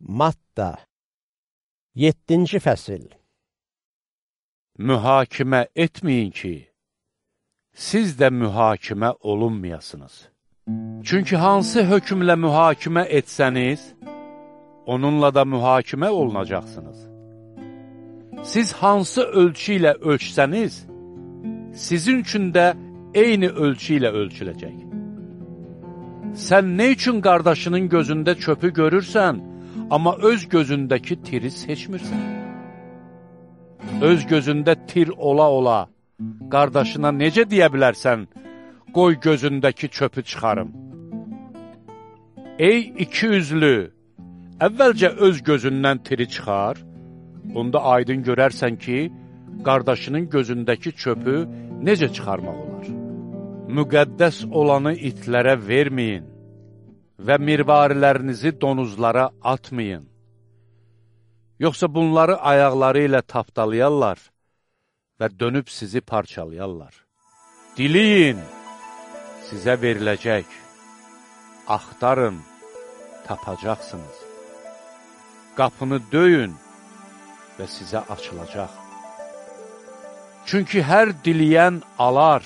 Matta 7-ci fəsil Mühakimə etməyin ki, siz də mühakimə olunmayasınız. Çünki hansı hökmlə mühakimə etsəniz, onunla da mühakimə olunacaqsınız. Siz hansı ölçü ilə ölçsəniz, sizin üçün də eyni ölçü ilə ölçüləcək. Sən nə üçün qardaşının gözündə çöpü görürsən, amma öz gözündəki tiri seçmirsən? Öz gözündə tir ola-ola, qardaşına necə deyə bilərsən, qoy gözündəki çöpü çıxarım? Ey iki üzlü, əvvəlcə öz gözündən tiri çıxar, onda aydın görərsən ki, qardaşının gözündəki çöpü necə çıxarmaq olar? Müqəddəs olanı itlərə verməyin və mirvarilərinizi donuzlara atmayın. Yoxsa bunları ayaqları ilə tapdalayarlar və dönüb sizi parçalayarlar. Diliyin, sizə veriləcək. Axtarın, tapacaqsınız. Qapını döyün və sizə açılacaq. Çünki hər diliyən alar,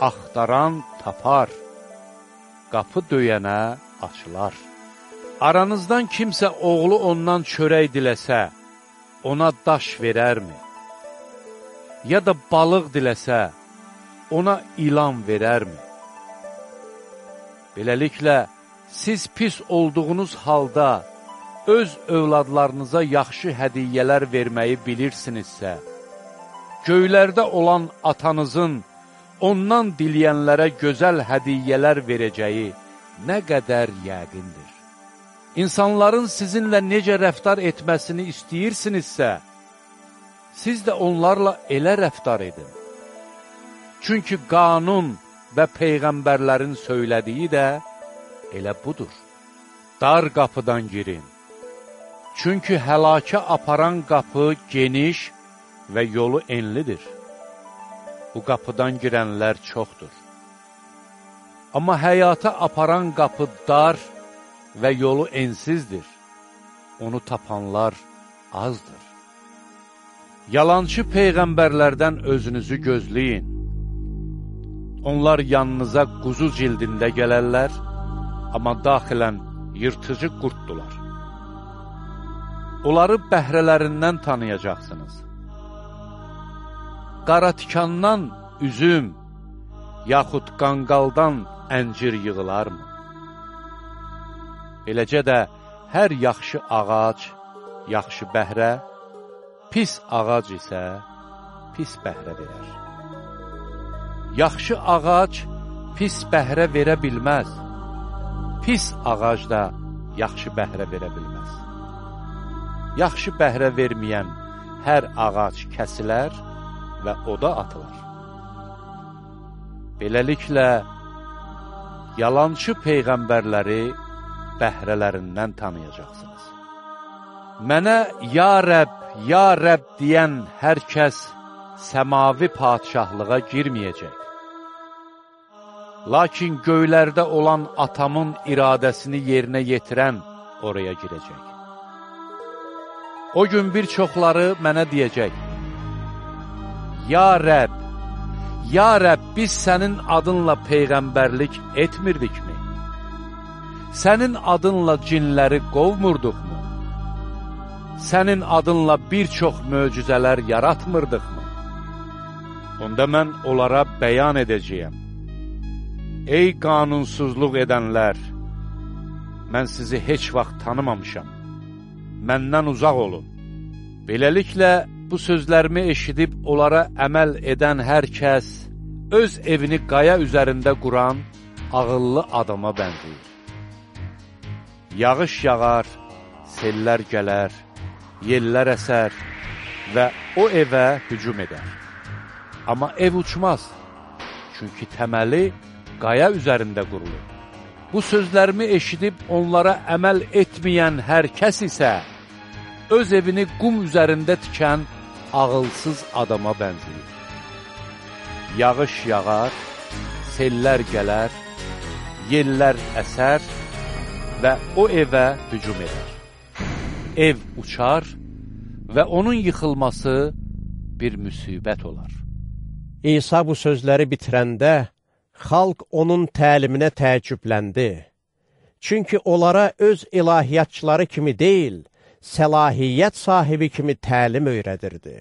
axtaran tapar, qapı döyənə açılar. Aranızdan kimsə oğlu ondan çörək diləsə, ona daş verərmi? Ya da balıq diləsə, ona ilan verərmi? Beləliklə, siz pis olduğunuz halda öz övladlarınıza yaxşı hədiyyələr verməyi bilirsinizsə, göylərdə olan atanızın ondan diləyənlərə gözəl hədiyyələr verəcəyi nə qədər yəqindir. İnsanların sizinlə necə rəftar etməsini istəyirsinizsə, siz də onlarla elə rəftar edin. Çünki qanun və peyğəmbərlərin söylədiyi də elə budur. Dar qapıdan girin. Çünki həlakə aparan qapı geniş və yolu enlidir. Bu qapıdan girənlər çoxdur. Amma həyata aparan qapı dar və yolu ensizdir. Onu tapanlar azdır. Yalancı peyğəmbərlərdən özünüzü gözləyin. Onlar yanınıza quzu cildində gələrlər, amma daxilən yırtıcı qurtdular. Onları bəhrələrindən tanıyacaqsınız. Qara tikandan üzüm, yaxud qanqaldan əncir yığılarmı? Eləcə də hər yaxşı ağac, yaxşı bəhrə, pis ağac isə pis bəhrə verər. Yaxşı ağac pis bəhrə verə bilməz, pis ağac da yaxşı bəhrə verə bilməz. Yaxşı bəhrə verməyən hər ağac kəsilər və oda atılar. Beləliklə, yalançı peyğəmbərləri bəhrələrindən tanıyacaqsınız. Mənə ya Rəbb, ya Rəbb deyən hər kəs səmavi padişahlığa girməyəcək. Lakin göylərdə olan atamın iradəsini yerinə yetirən oraya girəcək. O gün bir çoxları mənə deyəcək, Ya Rəbb, Ya Rəbb, biz sənin adınla peyğəmbərlik etmirdikmi? Sənin adınla cinləri qovmurduqmu? Sənin adınla bir çox möcüzələr yaratmırdıqmı? Onda mən onlara bəyan edəcəyəm. Ey qanunsuzluq edənlər, mən sizi heç vaxt tanımamışam. Məndən uzaq olun. Beləliklə, bu sözlərimi eşidib onlara əməl edən hər kəs, öz evini qaya üzərində quran ağıllı adama bənzəyir. Yağış yağar, sellər gələr, yellər əsər və o evə hücum edər. Amma ev uçmaz, çünki təməli qaya üzərində qurulur. Bu sözlərimi eşidib onlara əməl etməyən hər kəs isə öz evini qum üzərində tikən ağılsız adama bənzəyir. Yağış yağar, sellər gələr, yellər əsər və o evə hücum edər. ev uçar və onun yıxılması bir müsibət olar. İsa bu sözləri bitirəndə, xalq onun təliminə təəccübləndi. Çünki onlara öz ilahiyyatçıları kimi deyil, səlahiyyət sahibi kimi təlim öyrədirdi.